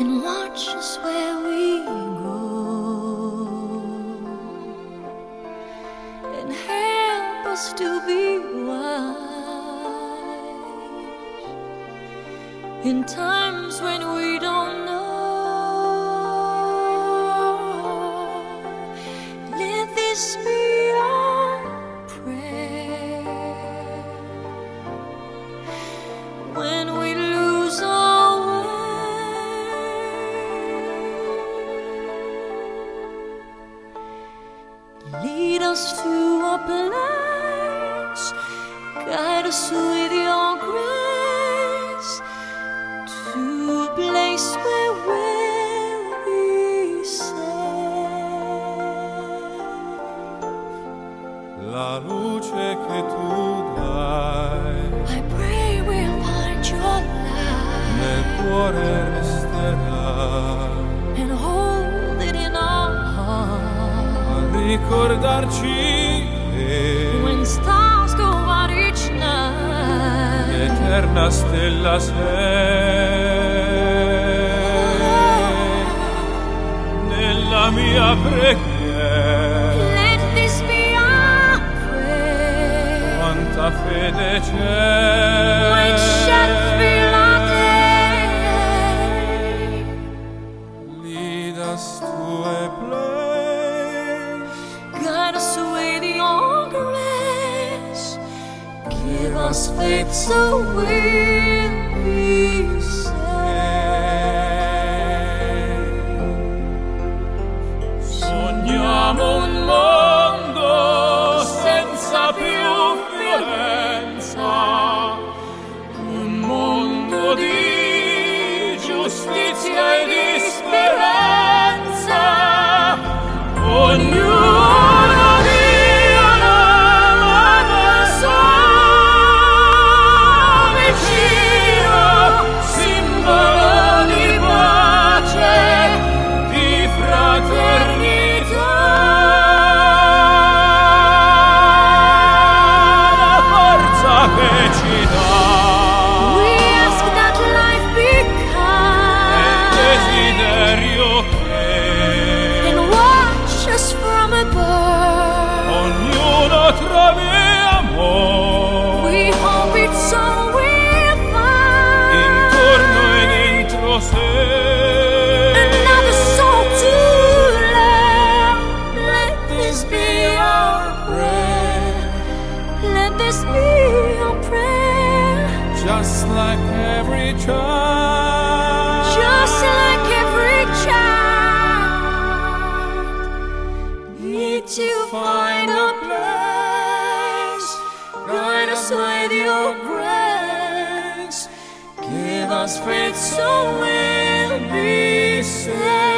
and watch us where we go and help us to be wise in times when we don't know. Let this be. Us to a place, guide us with your grace to a place where we'll be safe. La luce che tu dai I pray we'll find your nel light cuore resterà and hold it in our heart. a ricordarci che When stars go out each night, l'eterna stella sei nella mia preghiera. Let this be our prayer. quanta fede c'è Give us faith so we'll be saved. Sogniamo un mondo senza più violenza, un mondo di giustizia e di speranza. Just like every child, Just like every child, need to find a place. Guide us with your grace. Give us faith so we'll be saved.